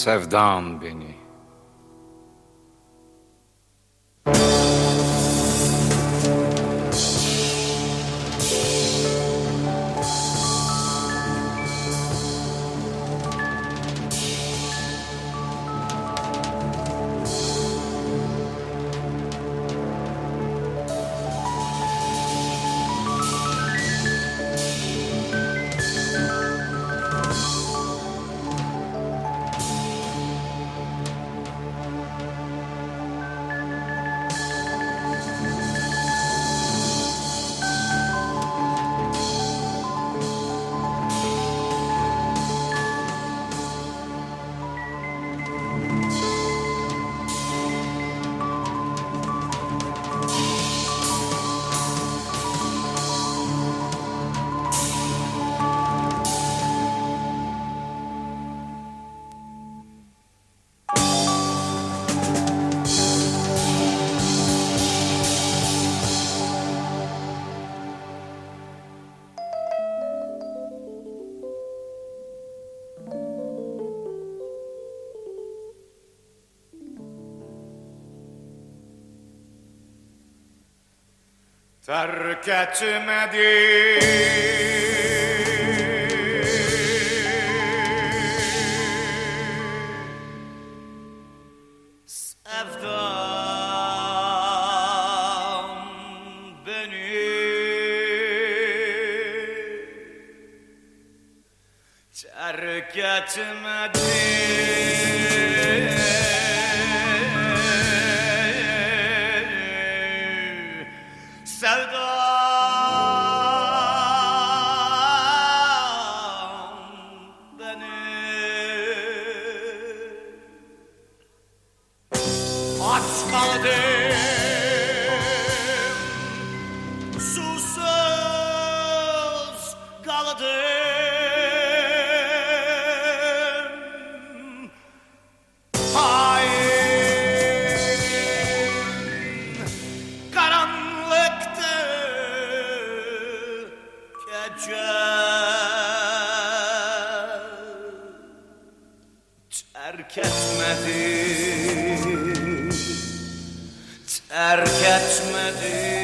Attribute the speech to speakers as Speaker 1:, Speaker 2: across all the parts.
Speaker 1: sevdan beni. Terk etmedi. Sevdam beni terk etmedi. Kaldım Hain Karanlıktı. Terk etmedi. Terk etmedi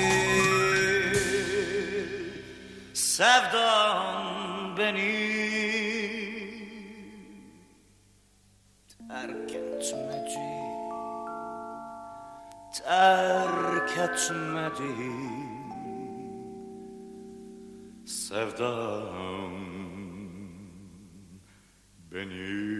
Speaker 1: Sevdan beni. Terk etmedi. Terk etmedi. Sevdam beni.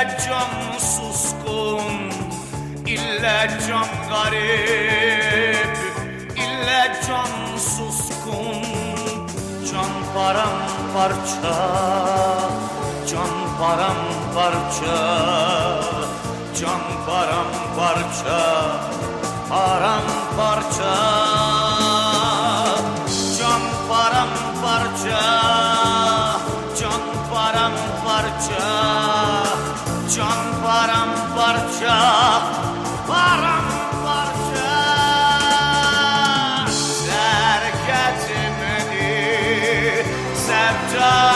Speaker 1: İlle can suskun, ille can garip, ille can suskun, can paramparça, can paramparça, can paramparça, paramparça, paramparça, paramparça. Terk etmedi sevda